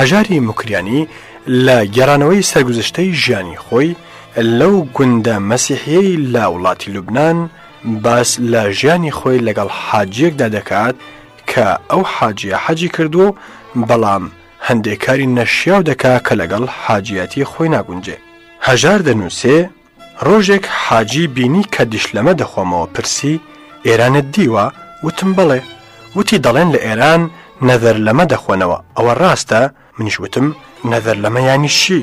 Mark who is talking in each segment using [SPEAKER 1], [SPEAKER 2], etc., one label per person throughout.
[SPEAKER 1] هەژاری مکریانی لە گەرانەوەی سەرگوزشتەی ژیانی خۆی لەو گوندە مەسیحەیە لە وڵاتی لوبناان باس لە ژیانی خۆی لەگەڵ حاجەکدا دەکات کە ئەو حاجە حەجی کردو بەڵام هەندێکاری نەشیاو دەکا کە لەگەڵ حاجەتی خۆی ناگونجێ هەژار دەنووسێ ڕۆژێک حاجی بینی کە دیشلەمە دەخۆمەوە پرسی ئێرانت دیوە وتم بڵێ وتی دەڵێن لە ئێران نەذەر لەمە دەخۆنەوە ئەوە ڕاستە منیشوتم نەذەر لەمەیانی شی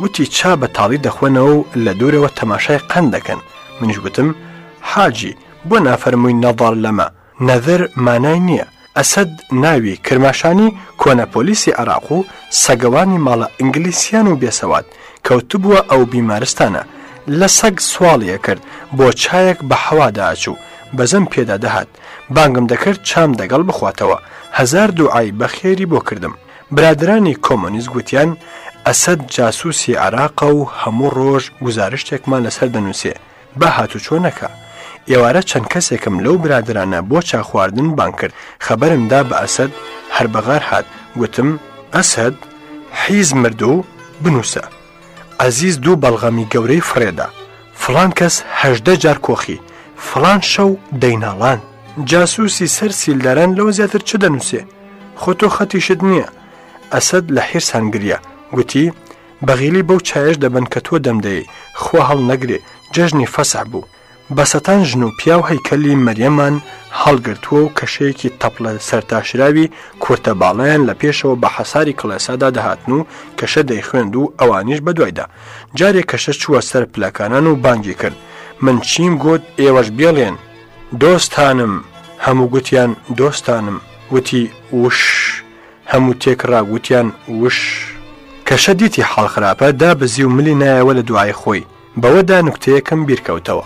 [SPEAKER 1] وتی چا بەتاڵی دەخۆنەوە و لە دوورەوە تەماشای قەن دەکەن منیشگوتم حاجی بۆ نافەرمووی نەداڵ لەمە نەذر مانای نییە ئەسد ناوی کرماشانی کۆنەپۆلیسی عراق و سەگەوانی ماڵە ئینگلیسیان و بێسەوات کەوتبووە ئەو بیمارستانە لە سەگ سواڵیە کرد بۆ چایەک بە حەوا داچوو بەزەم پێدا دەهات بانگم دەکرد چام دەگەڵ بخواتەوە هزار دوعای بەخێری بۆ کردم برادرانی کۆمۆنیز گوتیان ئەسد جاسووسی عراقە و هەموو ڕۆژ گزارشتێکمان لەسەر دەنووسێ بە هاتو چۆنەکە ئێوارە چەند کەسێکم لەو برادرانە بۆ چاخواردن بان کرد خەبەرمدا بە ئەسد هەر بەغار هات گوتم ئەسد حیز مردو بنووسە ئەزیز دوو بەڵغەمی گەورەی فرێدا فلان کەس هەشدە جار کۆخی فلان شەو دەیناڵان جاسووسی سەر سیلداران لەوە زیاتر چ دەنووسێ خۆتۆ خەتیشت نییە ئەسد لە حیرس هەنگریە گوتی بەغیلی بەو چایش دەبن کە تۆ دەمدەی خوا هەڵ نەگرێ جەژنی فەسە بوو بەسەتان ژن و پیا و هەیکەلی مەریەمان هەڵگرتووە و کەشەیەکی تەپلە سەرتاشراوی کورتە باڵیان لە پێشەوە بە حەساری کڵێسادا دەهاتن و کەشە دەیخوێند و ئەوانیش بەدوایدا جارێک کەشە چووە سەر پلەکانان و بانگی کرد من چیم گوت ئێوەش بێڵێن دۆستانم هەموو گوتیان دۆستانم وتی وش هەموو تێکڕا گوتیان وش کەشە دیتی حڵخراپە دا بزی و ملی نایەوە لە دوای خۆی بەوەدا نوکتەیەکەم بیرکەوتەوە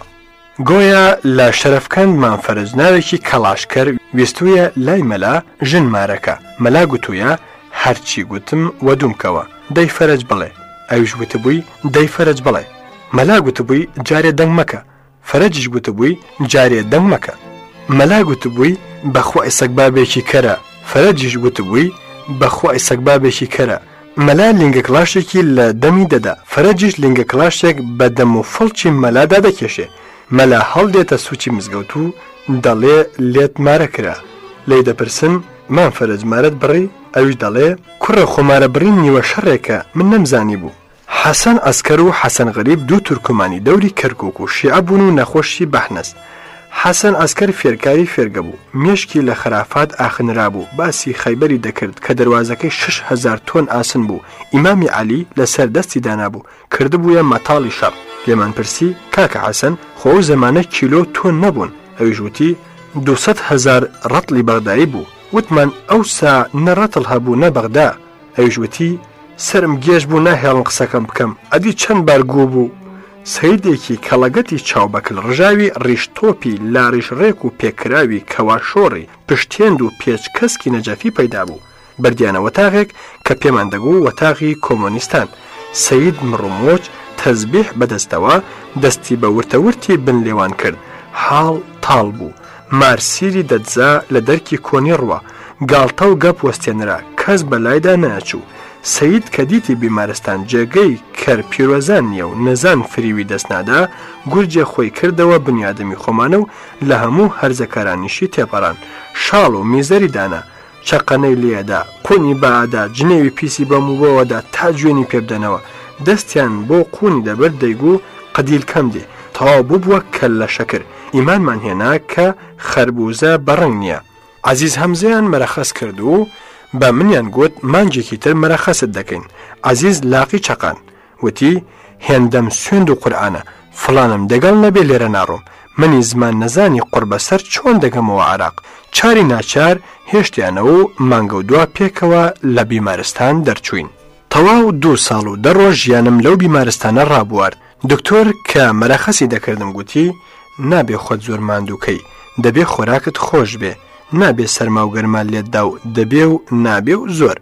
[SPEAKER 1] گۆیە لە شەرفکەندمان فەرزناوێکی کەلاشکەر ویستویە لای مەلا ژن مارەکە مەلا گوتوویە هەرچی گوتم وەدومکەوە دەی فەرج بڵێ ئەویش وتبووی دەی فەرج بڵێ مەلا گوتبووی جارێ دەنگ مەکە فەرەجیش گوتبووی جارێ دەنگ مەکە مەلا گوتبووی بەخوای سەگبابێکی کەرە فەرەجیش گوتبووی بەخوای سەگبابێکی کەرە مەلا لنگە کلاشێکی لە دەمی دەدا فەرەجیش لنگە کلاشێک بە دەم و فڵچی مەلادا دەکێشێ مەلا هەڵدێتە سوچی مزگەوت و دەڵێ لێت مارە کرا لی دەپرسن مام فەرەجمارەت بڕی ئەوش دەڵێ کوڕە خۆمارە بڕین نیوە شەڕێکە من نەمزانی بوو حەسەن ئەسکەر و حەسەن غەریب دوو تورکمانی دەوری کەرکک و شیعە بوون و نەخۆشی بەحنەس. حەسەن ئەسکەر فێرکاری فێرگە بوو مشکی لە خرافات ئاخنرا بوو باسی خەیبەری دەکرد کە دەواازەکەی 6هزار تۆن ئاسن بوو ئیمامی علی لە سەردەستی دانابوو کردبووە مەتاڵی شەڕ لێمان پرسی کاکە حەسەن خۆ زمانە کیلۆ تۆن نەبوون ئەویژوتی 200هزار ڕەتلی بەغداری بوو وتمان ئەوسا نەڕەتڵ هەبوو نە بەغدا ئەویژوتی سرم گێژ بوو ناهێڵم قسەکەم بکەم ئەدی چەند بارگوو بوو سیدێکی کەڵەگەتی چاوبەکل ڕژاوی ڕیشتۆپی لاریش ڕێک و پێکراوی کەواشۆڕی پشتێند و پێچ کەسکی نەجەفی پەیدا بوو بردیانە وەتاغێک کە پێمان دەگوو وەتاغی کۆمۆنیستان سید مڕمۆچ تەزبیح بەدەستەوە دەستی بە ورتەورتی بن لێوان کرد حاڵ تاڵ بوو مارسیری دەدزا لە دەرکی کۆنی ڕوە گاڵتە و گەپ وەستێنرا کەس بەلایدا ناچوو سعید کە دیتی بیمارستان جێگەی کەر پیرۆزان نییە و نەزان فریوی دەستنادا گورجێ خۆی کردەوە بنیادەمی خۆمانە و لە هەموو هەرزەکارانیشی تێپەڕان شاڵ و میزەری دانا چقەنەی لێدا کۆنی بادا جنێوی پیسی بەموبەوەدا تا گوێنی پێبدەنەوە دەستیان بۆ قونی دەبەر دەیگو قدیل کەم دێ تەوا بووبووە کە لە شەکر ئیمانمان هێنا کە خەربوزە بەڕنگ نییە عزیز هەمزیان مەرەخەس کرد و بە منیان گوت مانجێکی تر مەرە خەست دەکەین عزیز لاقی چقان وتی هێندەم سوێند و قورآانە فلانم دەگەڵ نەبێ لێرە ناڕۆم منی زمان نەزانی قوربەسەر چۆن دەگەمەوە عراق چاری ناچار هێشتیانەوە و مانگە و دوا پێکەوە لە بیمارستان دەرچوین تەواو دو ساڵ و دەڕۆژ ژیانم لەو بیمارستانە ڕابوارد دکتۆر کە مەرەخەسی دەکردم گوتی نابێ خۆت زۆر ماندووکەی دەبێ خۆراکت خۆش بێ نابێ سەرما و گەرمان لێتدا و دەبێ و نابێ و زۆر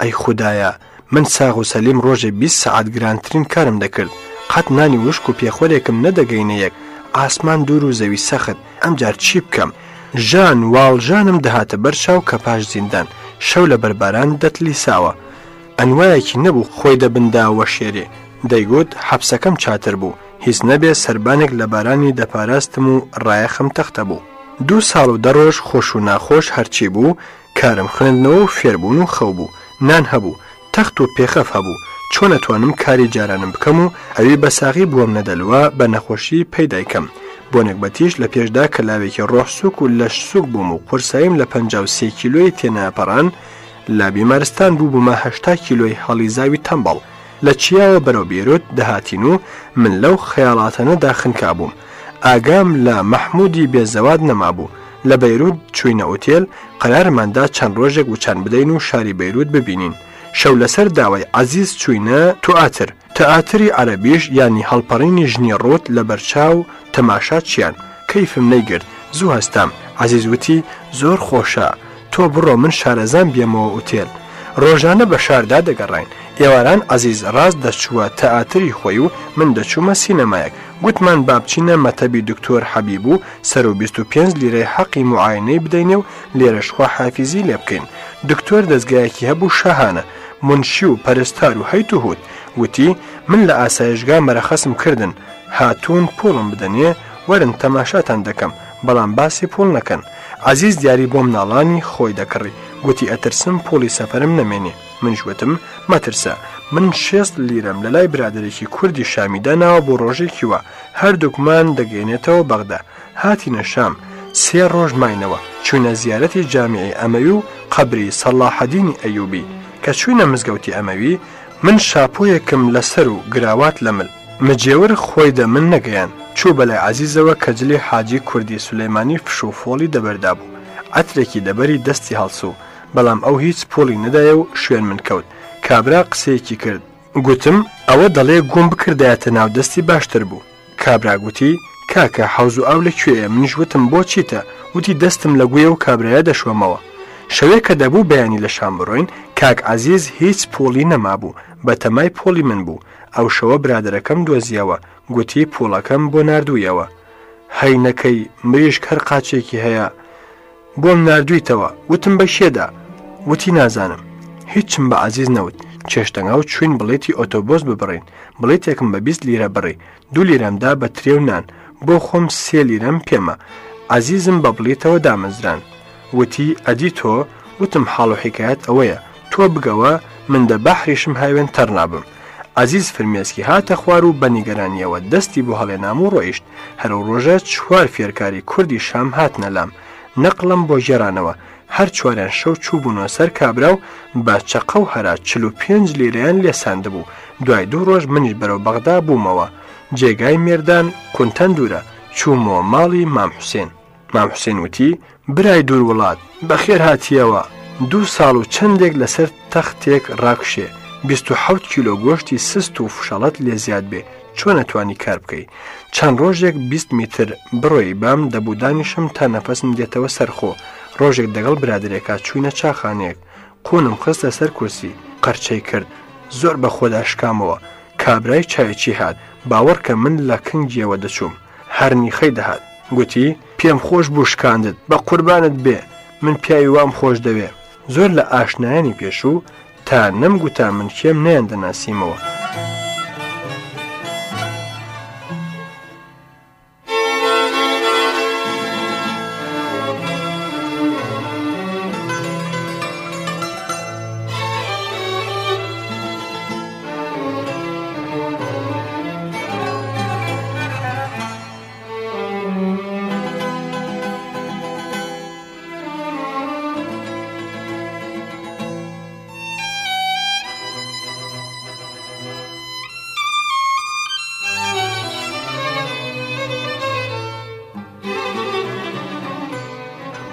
[SPEAKER 1] ئەی خوددایە من ساغ و سەلیم ڕۆژێ 20 سعات گرانترین کارم دەکرد قەت نانی وشک و پێخۆرێکم نەدەگەینە یەک ئاسمان دوور و زەوی سەخت ئەمجار چی بکەم ژان واڵژانم دەهاتە بەرچاو کە پاش زیندان شەو لە بەرباران دەتلی ساوە ئەنوایەکی نەبوو خۆی دەبنداوە شێرێ دەیگوت حەبسەکەم چاتر بوو هیچ نەبێ سربانێک لە بارانی دەپاراستم و ڕایەخم تەختە بوو دوو ساڵ و دەڕۆژ خۆش و ناخۆش هەرچی بوو کارم خوێندنەوە و فێربوون و خەو بوو نان هەبوو تەخت و پێخەف هەبوو چۆن نەتوانم کاری جارانم بکەم و ئەوی بەساغی بووم نەدەلووە بە نەخۆشی پەیدایکەم بۆ نەکبەتیش لە پێشدا کەلاوێکی ڕۆحسوک و لەش سوک بووم و قورسایم لە 53 کیلۆی تێناپەران لە بیمارستان بوو بوومەهشتا کیلۆی هەڵیزاوی تەمبڵ لە چیاوە بەرەو بیرۆت دەهاتین و من لەو خەیاڵاتەنە داخنکا بووم ئاگام لە مەحمودی بێزەواد نەمابوو لە بەیرود چوینە ئوتێل قەرارماندا چەند ڕۆژێک و چەند بدەین و شاری بەیرود ببینین شەو لەسەر داوای عزیز چوینە توئاتر تەئاتری عەربیش ینی هەڵپەڕینی ژنی ڕۆت لە بەرچاو تەماشا چیان کەیفم نەیگرت زوو هەستام عزیزوتی زۆر خۆشە تۆ بڕۆ من شارەزان بێمەوە ئوتێل ڕۆژانە بە شاردا دەگەڕین ئێواران ئازیز ڕاست دەچووە تەئاتری خۆی و من دەچوومە سینەمایەک گوتمان بابچینە مەتەبی دکتۆر حەبیب و سەر و 25 لیرەی حەقی معاینەی بدەینێ و لێرەشخوا حافیزی لێ بکەین دکتۆر دەستگایەکی هەبوو شەهانە منشی و پەرستار و هەیت و هوت وتی من لە ئاسایشگا مەرەخەسم کردن هاتوون پوڵم بدەنێ وەرن تەماشاتان دەکەم بەڵام باسی پول نەکەن عزیز دیاری بۆم ناڵانی خۆی دەکڕی گوتی ئەترسم پۆلی سەفرم نەمێنێ منشوتم مەترسە من شێست لیرەم لە لای برادێکی کوردی شامیدا ناوە بۆ ڕۆژێکیوە هەردووکمان دەگەێنێتەوە بەغدا هاتیە شام سێ ڕۆژ ماینەوە چوونە زیارەتی جامعی ئەمەوی و قبری سەلاحەدینی ئەیوبی کە چوینە مزگەوتی ئەمەوی من شاپۆیەکم لەسەر و گراوات لەمل مجێور خۆی دە من نەگەیان چوو بەلای عزیزەوە کەجلی حاجی کوردی سولەیمانی فشوفۆڵی دەبەردا بوو ئەترێکی دەبەری دەستی هەڵسوو بەڵام ئەو هیچ پۆلی نەدایە و شوێن من کەوت کابرا قسەیەکی کرد گوتم ئەوە دەڵێ گوم بکردایەتە ناودەستی باشتر بوو کابرا گوتی کاکە حوز و ئاو لەکوێە منیشوتم بۆ چیتە وتی دەستم لە گوێ و کابراە دەشومەوە شەوێ کە دەبوو بەیانی لە شام بڕۆین کاک عزیز هیچ پۆلی نەمابوو بە تەمای پۆلی من بوو ئەو شەوە برادەکەم دۆزیەوە گوتی پۆڵەکەم بۆ نردوویەوە هەینەکەی مریش هەر قاچێکی هەیە بۆم نردویتەوە وتم بە شێدا وتی نازانم هیچم بە عزیز نەوت چێشتەنگا و چوین بڵێتی ئۆتۆبۆس ببڕین بڵێتێکم بە 20 لیرە بڕێ دوو لیرەمدا بە ترێو نان بۆ خۆم سێ لیرەم پێمە عزیزم بە بڵێتەوە دامەزران وتی ئەدی تۆ وتم حاڵ و حیکایەت ئەوەیە تۆ بگەوە من دە بەحریشم هاوێن تەرنابم عزیز فرمێسکی هاتە خوار و بە نیگەرانیەوە دەستی بۆ هەڵێنام و ڕۆیشت هەرو ڕۆژە چوار فێرکاری کوردی شام هات نەلام نەقلم بۆ ژێرانەوە هەر چوارێن شەو چوو بوونە سەر کابرا و بە چەقە و هەرا چلو پێنج لیرەیان لێساند بوو دوای دوو ڕۆژ منیش بەرەو بەغدا بوومەوە جێگای مێردان کونتەن دوورە چوومەوە ماڵی مام حوسێن مام حوسێن وتی برای دوور وڵات بەخێر هاتیەوە دوو ساڵ و چندێک لەسەر تەختێک ڕاکشێ 26 کیلۆ گۆشتی سست و فشەڵەت لێ زیاد بێ چۆن نتوانی کار بکەی چەند ڕۆژێک 20 میتر بڕۆی بام دەبودانیشم تا نەفەسم دێتەوە سەرخۆ ڕۆژێک دەگەڵ برادرێکا چوینە چاخانێک قۆنم خستە سەر کورسی قەرچەی کرد زۆر بە خۆداشکامەوە کابرای چاوێکی هات باوەڕ کە من لە کنجیەوە دەچوم هەرنی خەی دەهات گوتی پێم خۆش بوشکاندت بە قوربانت بێ من پیاوی وام خۆش دەوێ زۆر لە ئاشنایانی پێشوو تا نەمگوتا من کێم نیان دەناسیمەوە.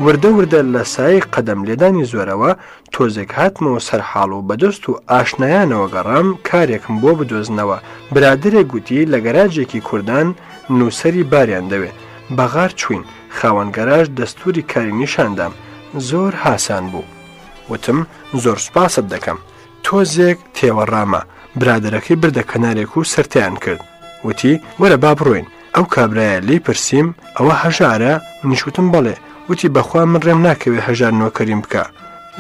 [SPEAKER 1] وردە وردە لە سایە قەدەم لێدانی زۆرەوە تۆزێک هاتمەوە سەرحاڵ و بەدەست و ئاشنایانەوە گەڕام کارێکم بۆ بدۆزنەوە برادرێک گوتی لە گەراجێکی کوردان نووسری باریان دەوێت بەغار چوین خاوەنگەراژ دەستوری کاری نیشاندام زۆر حسان بوو وتم زۆر سوپاست دەکەم تۆزێک تێوەڕامە برادەکەی بردە کەنارێک و سرتیان کرد وتی وەرە با بڕۆین ئەو کابراایە لی پرسییم ئەوە هەژارە نیشوتم بەڵێ وتی بەخوا من ڕێم ناکەوێ هەژار نۆکەریم بکە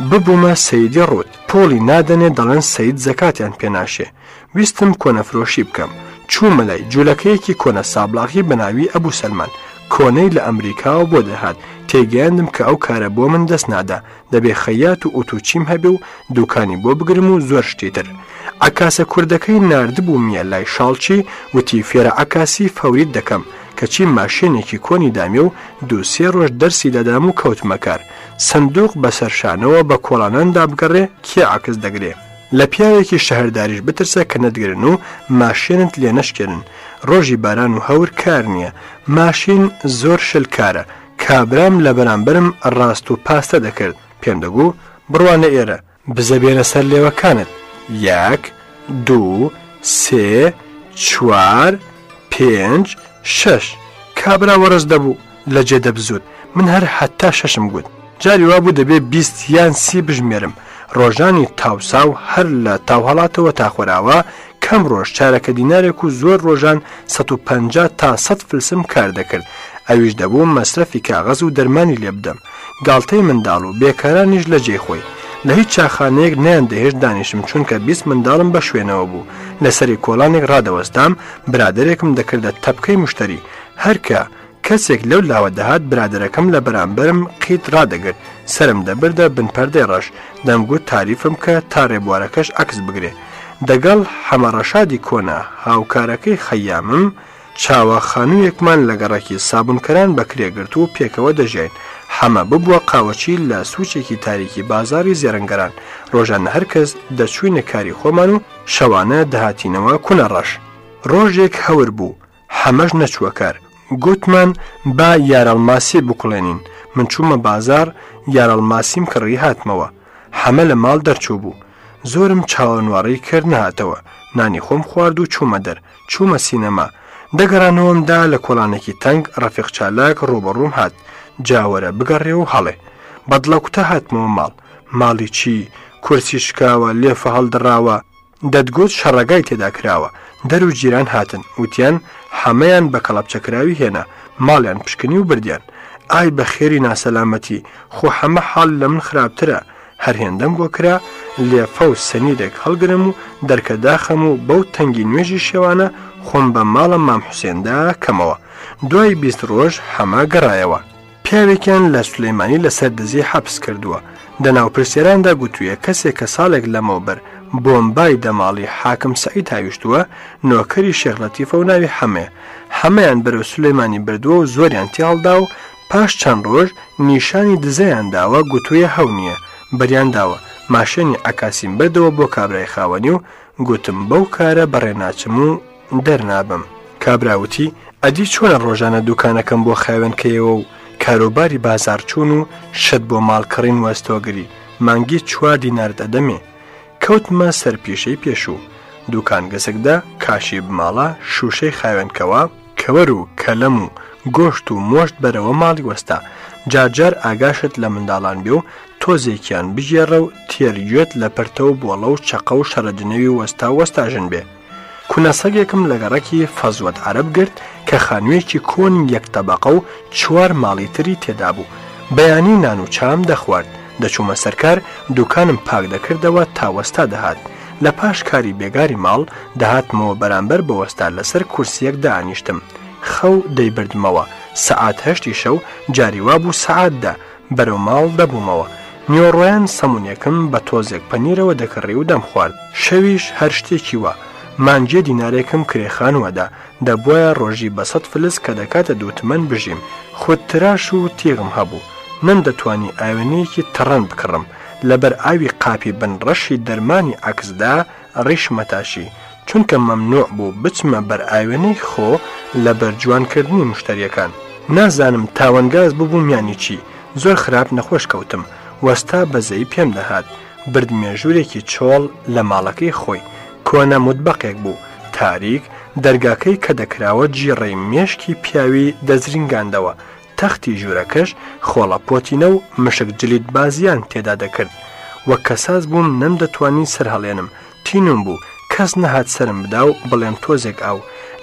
[SPEAKER 1] ببوومە سەیدی ڕوت پۆلی نادەنێ دەڵێن سەید زەکاتیان پێناشێ ویستم کۆنەفرۆشی بکەم چوومە لای جوولەکەیەکی کۆنە سابلاغی بەناوی ئەبوو سەلمان کۆنەی لە ئەمریکاوە بۆ دەهات تێگەیاندم کە ئەو کارە بۆ من دەست نادا دەبێ خەیات و ئۆتوچیم هەبێ و دوکانی بۆ بگرم و زۆر شتیتر ئەکاسە کوردەکەی نردبوو میە لای شاڵچی وتی فێرە ئەکاسی فەوریت دەکەم کەچی ماشێنێکی کۆنی دامی و دووسێ ڕۆژ دەرسی دەدام و کەوتمەکار سندوق بەسەرشانەوە بە کۆڵانەندا بگەڕێ کێ عکس دەگرێ لە پیاوێکی شەهرداریش بترسە کە نەتگرن و ماشێنت لێ نەشکێنن ڕۆژی باران و هەور کار نییە ماشین زۆر شلکارە کابرام لە بەرامبرم ڕاست و پاستە دەکرد پێم دەگو بڕوانە ئێرە بزەبێنە سەر لێوەکانت یەک دوو سێ چوار پێنج شش کابرا وەرز دەبوو لە جێ دەبزود من هەر حتا شەشم گوت جاری وا بوو دەبێ بیست یان سی بژمێرم ڕۆژانی تاوساو هەر لە تاوهڵاتەوە تاخوراوە کەم ڕۆژ چارەکە دینارێک و زۆر ڕۆژان 150 تا 100 فلسم کار دەکرد ئەویش دەبووم مەسرەفی کاغەز و دەرمانی لێ بدەم گاڵتەی منداڵ و بێکارانیش لە جێ خۆی لە هیچ چاخانەیەک نیان دەهێش دانیشم چونکە بیست منداڵم بە شوێنەوە بوو لەسەری کۆڵانێک ڕادەوەستام برادێکم دەکردە تەپکەی مشتری هەرکە کەسێک لەو لاوە دەهات برادەکەم لە بەرامبرم قیت ڕدەگرت سرم دەبردە بنپەردەی ڕەش دەمگوت تاریفم کە تا ڕێبوارەکەش عکس بگرێ دەگەڵ حەمەڕەشادی کۆنا هاوکارەکەی خەیامم چاوە خانوویەکمان لەگەڕێکی سابونکەران بەکرێگرت و پێکەوە دەژێن حەمە ببووە قاوەچی لە سوچێکی تاریکی بازاری زێرنگەران ڕۆژان هەرکەس دەچووینە کاری خۆمان و شەوانە دەهاتینەوە کونە ڕەش ڕۆژێک هەور بوو حەمەش نەچووە کار گوتمان با یارەڵماسی بکڵێنین من چوومە بازار یارەڵماسیم کڕی هاتمەوە حەمە لە ماڵ دەرچوو بوو زۆرم چاوەنوارەی کرد نهاتەوە نانی خۆم خوارد و چوومە دەر چوومە سینەما دەگەرانەوەمدا لە کۆلانێکی تەنگ ڕەفیق چالاک ڕوبەڕووم هات جاوەرە بگەڕێ و هەڵێ بەدڵەکوتە هاتمەوە ماڵ ماڵی چی کورسی شکاوە لێفە هەڵدراوە دەتگوت شەڕەگای تێدا کراوە دەر و جیران هاتن وتیان حەمەیان بە کەڵەپچەکراوی هێنا ماڵیان پشکنی و بردیان ئای بە خێری ناسەلامەتی خۆ هەمە حاڵ لە من خراپترە هەر هێندەم گۆکرا لێفە و سەنیرێک هەڵگرم و دەرکە داخەم و بەو تەنگی نوێژی شێوانە خۆم بە ماڵە مام حوسێندا کەمەوە دوای بیست ڕۆژ هەما گەڕایەوە پیاوێکیان لە سلەیمانی لەسەر دزی حەبس کردووە دەناو پرسیێراندا گوتوویە کەسێک کە ساڵێک لەمەوبەر بۆمبای دەماڵی حاکم سعید هاویشتووە نۆکەری شێخلەتیفە و ناوی حەمێ هەمەیان بەرەو سلەیمانی بردووە و زۆریان تیاڵدا و پاش چەند ڕۆژ نیشانی دزەیان داوە گوتوویە هەو نییە بەریان داوە ماشێنی ئەکاسیم بردەوە بۆ کابرای خاوەنی و گوتم بەو کارە بەڕێناچم و دەرنابم کابراوتی ئەدی چۆنە ڕۆژانە دوکانەکەم بۆ خاوێنکەیەوە و کاروباری بازارچوون و شت بۆ ماڵکەڕین وەستۆگری مانگی چوار دینار دەدەمێ کەوتمە سەرپیشەی پێشوو دوکان گەسکدا کاشی بماڵە شوشەی خاوێنکەوە کەوەر و کەلەم و گۆشت و مۆشت بەرەوە ماڵی وەستا جارجار ئاگاشت لە منداڵان بێ و تۆزێکیان بژێڕە و تێریێت لە پرتەوە بۆڵە و چەقە و شەرەدنەوی وەستا وەستاژن بێ کونەسەگێکم لە گەڕەکی فەزوەت عرب گرت کە خانوێکی کۆن یەکتەبەقە و چوار ماڵی تری تێدا بوو بەیانی نان و چام دەخوارد دەچوومە سەرکار دوکانم پاک دەکردەوە تاوەستا دەهات لە پاش کاری بێگاری ماڵ دەهاتمەوە بەرامبەر بەوەستا لەسەر کورسیەک دانیشتم خەو دەیبردمەوە سەعات هەشتی شەو جاریوا بوو سعاتدا بەرەو ماڵ دەبوومەوە نیۆڕۆیان سەمونیەکەم بە تۆزێک پەنیرەوە دەکەڕی و دەم خوارد شەویش هەر شتێکی وە مانجێ دیینارێکم کرێخانوەدا دەبواە ڕۆژی بەسەد فلس کە دەکاتە دووتمەن بژیم خودتراش و تێغم هەبوو نەم دەتوانی ئاوێنەیەکی تەڕەن بکڕم لەبەر ئاوی قاپی بنڕەشی دەرمانی عکسدا ڕیشمەتاشی چونکە مەمنوع بوو بچمە بەر ئاوێنەی خۆ لە بەرجوانکردنی مشتریەکان نازانم تاوەنگاز ببووم یانی چی زۆر خراپ نەخۆش کەوتم وەستا بەزەی پێم دەهات بردمێژورێکی چۆڵ لە ماڵەکەی خۆی کۆنە مودبەقێک بوو تاریک دەرگاکەی کە دەکراوە جیڕێی مێشکی پیاوی دەزرینگاندەوە تەختی ژوورەکەش خۆڵەپۆتینە و مشک جلیت بازیان تێدا دەکرد وەک کەساز بووم نەمدەتوانی سەرهەڵێنم تینم بوو کەس نەهات سرم بدا و بڵێم تۆزێک ئاو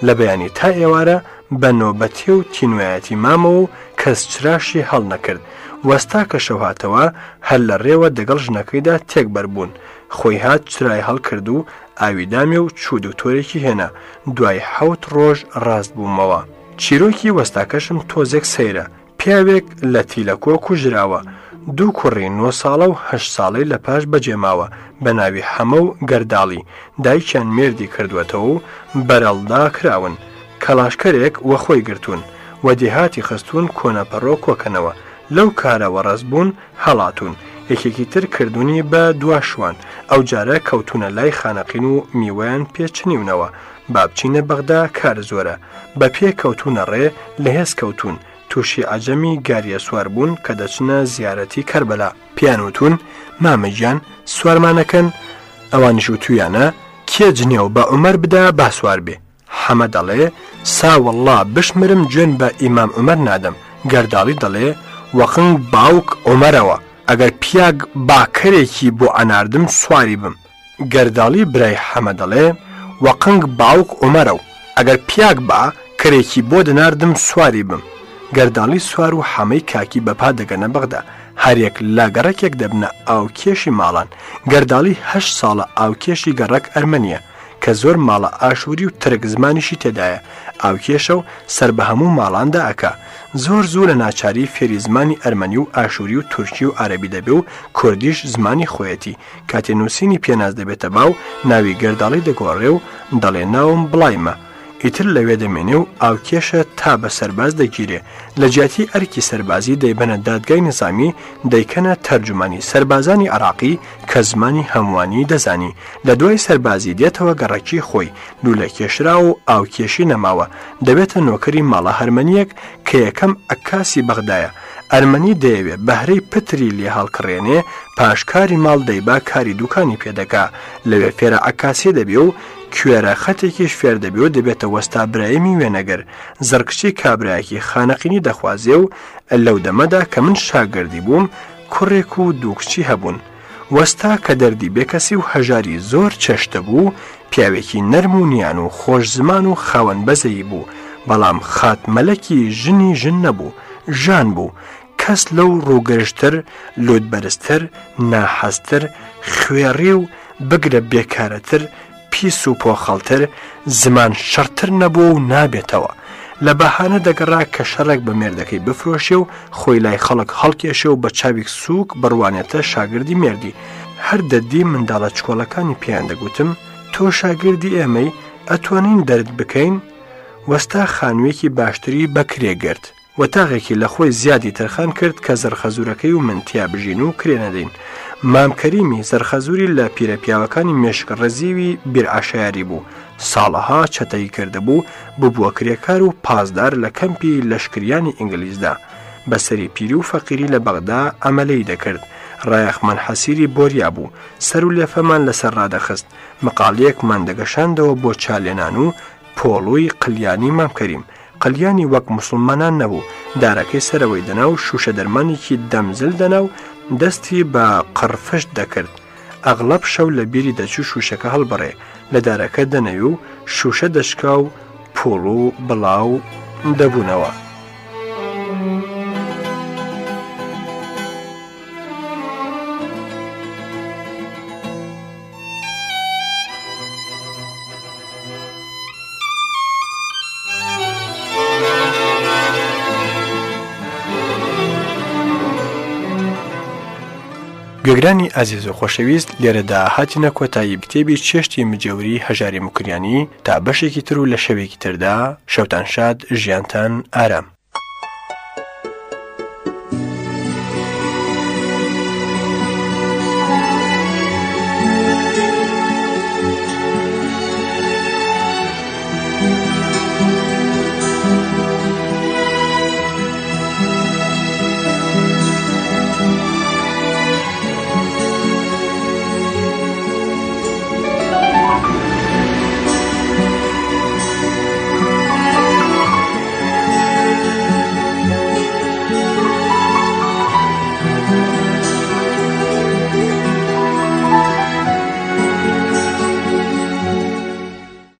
[SPEAKER 1] لە بەیانی تا ئێوارە بە نۆبەتی و تینوایەتی مامەوە و کەس چراشی هەڵ نەکرد وەستا کە شەوهاتەوە هەر لە ڕێوە دەگەڵ ژنەکەیدا تێک بەربوون خۆی هات چرای هەڵ کرد و ئاوی دامێ و چوو دکتۆرێکی هێنا دوای حوت ڕۆژ ڕاست بوومەوە چیرۆکی وەستاکەشم تۆزێک سەیرە پیاوێک لە تیلەکۆ کوژراوە دوو کوڕی نۆ ساڵە و هەش ساڵەی لە پاش بەجێماوە بە ناوی هەمە و گەرداڵی دایکیان مێردی کردوێتەوە و بەرەڵدا کراون کەلاشکەرێک وەخۆی گرتوون وەدیهاتی خستوون کۆنەپەڕۆ کۆکەنەوە لەو کارەوە ڕزبوون هەڵاتون یەکێکی تر کردوونی بە دواشوان ئەو جارە کەوتونە لای خانەقین و میوەیان پێچنیونەوە بابچینە بەغدا کار زۆرە بە پێ کەوتونە ڕێ لە هێز کەوتون تووشی ئاجەمی گاریە سوار بوون کە دەچنە زیارەتی کربەلا پیانوتون مامەگیان سوارمانەکەن ئەوانش و تویانە کێ جنێو بە عمەر بدا با سوار بێ حەمە دەڵێ ساوەله بشمرم جوێن بە ئیمام عمەر نادەم گەرداڵی دەڵێ وەقنگ باوک ئۆمەرەوە ئەگەر پیاگ باکەرێکی بۆ ئەناردم سواری بم گەرداڵی برای حەمە دەڵێ وەقنگ باوک ئۆمەرە و ئەگەر پیاک با کرێکی بۆ دەناردم سواری بم گەرداڵی سوار و حەمەی کاکی بەپا دەگەنە بەغدا هەرێک لاگەڕێکێک دەبنە ئاو کێشی ماڵان گەرداڵی هەش ساڵە ئاو کێشی گەڕک ئەرمەنیە کە زۆر ماڵە ئاشووری و ترک زمانیشی تێدایە ئاوکێشە و سەر بە هەموو ماڵاندا ئەکا زۆر زوو لە ناچاری فێری زمانی ئەرمەنی و ئاشووری و تورکی و عربی دەبێ و کوردیش زمانی خۆیەتی کاتێ نووسینی پێناز دەبێتە باو ناوی گەرداڵی دەگۆڕێ و دەڵێ ناوم بڵایمە ئیتر لەوێ دەمێنێ و ئاوکێشە تا بە سەرباز دەگیرێ لە جیاتی ئەرکی سەربازی دەیبەنە دادگای نظامی دەیکەنە تەرجمانی سربازانی عراقی کە زمانی هەمووانی دەزانی لە دوای سەربازی دێتەوە گەڕەکی خۆی لولە کێشرا و ئاوکێشی نەماوە دەبێتە نۆکەری ماڵە هەرمەنیەک کە یەکەم ئەکاسی بەغدایە ئەرمەنی دەیەوێت بەهرەی پتری لێ هەڵکڕێنێ پاشکاری ماڵ دەیبا کاری دوکانی پێدەکا لەوێ فێرە ئەکاسی دەبێ و کوێرە خەتێکیش فێر دەبێت دەبێتە وەستا برایمی وێنەگەر زەرکچی کابراایکی خانەقینی دەخوازێ و لەو دەمەدا کە من شاگردی بووم کوڕێک و دووکچی هەبوون. وەستا کە دەردی بێکەسی و هەژاری زۆر چەشتە بوو، پیاوێکی نەرمونیان و خۆش زمان و خاوەن بەزەی بوو، بەڵام خاتمەلەکی ژنی ژن نەبوو، ژان بوو، کەس لەو ڕووگەشتر لودبەرزتر، ناحەستر، خوێڕێ و بگرە بێکارەتر پیس و پۆخەڵتر زمان شەرتر نەبوو و نابێتەوە لە بەهانە دەگەڕا کە شەرێک بە مێردەکەی بفرۆشێ و خۆی لای خەڵک هەڵکێشێ و بە چاوێک سووک بڕوانێتە شاگردی مێردی هەر دەدی منداڵە چکۆڵەکانی پێیان دەگوتم تۆ شاگردی ئێمەی ئەتوانین دەرد بکەین وەستا خانوێکی باشتری بەکرێگرت وەتاغێکی لە خۆی زیادی تەرخان کرد کە زەرخەزورەکەی و منتیا بژین و کرێنەدەین مامکەریمی زەرخەزووری لە پیرەپیاوەکانی مێشک ڕزیوی بیرعاشیاری بوو ساڵەها چەتەی کردهبوو ببووە کرێکار و پازدار لە کەمپی لەشکریانی ئینگلیزدا بەسەری پیری و فەقیری لە بەغدا ئەمەلەی دەکرد ڕایەخمان حەسیری بۆریا بوو سەر و لێفەمان لەسەر ڕادەخست مقالەیەکمان دەگەشاندەوە بۆ چالێنان و پۆڵوی قلیانی مامکەریم قلیانی وەک مسلمانان نەبوو دارەکەی سەرەوەی دەنا و شوشە دەرمانێکی دەمزل دەنا و دەستی بە قڕفش دەکرد ئەغلب شەو لە بیری دەچوو شوشەکە هەڵبڕێ لە دارەکە دەنەوی و شوشە دەشکا و پۆڵ و بڵاو دەبوونەوە. گەگرانی ئازیز و خۆشەویست لێرەدا هاتیە کۆتایی کتێبی چێشتی مجەوری هەژاری مکریانی تا بەشێکی تر و لە شەوێکی تردا شەوتان شاد ژیانتان ئارام